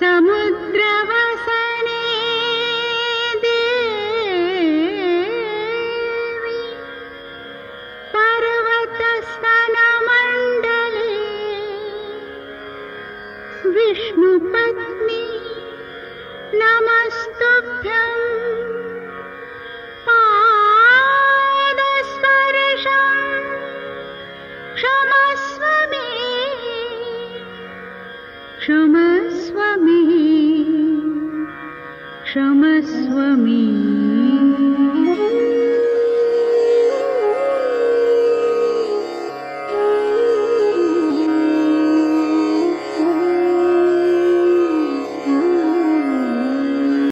समुद्रवसने देवी पर्वतस्तनमण्डले विष्णुपत्नी नमस्तुभ्यम् पादस्पर्शम् क्षमस्व मे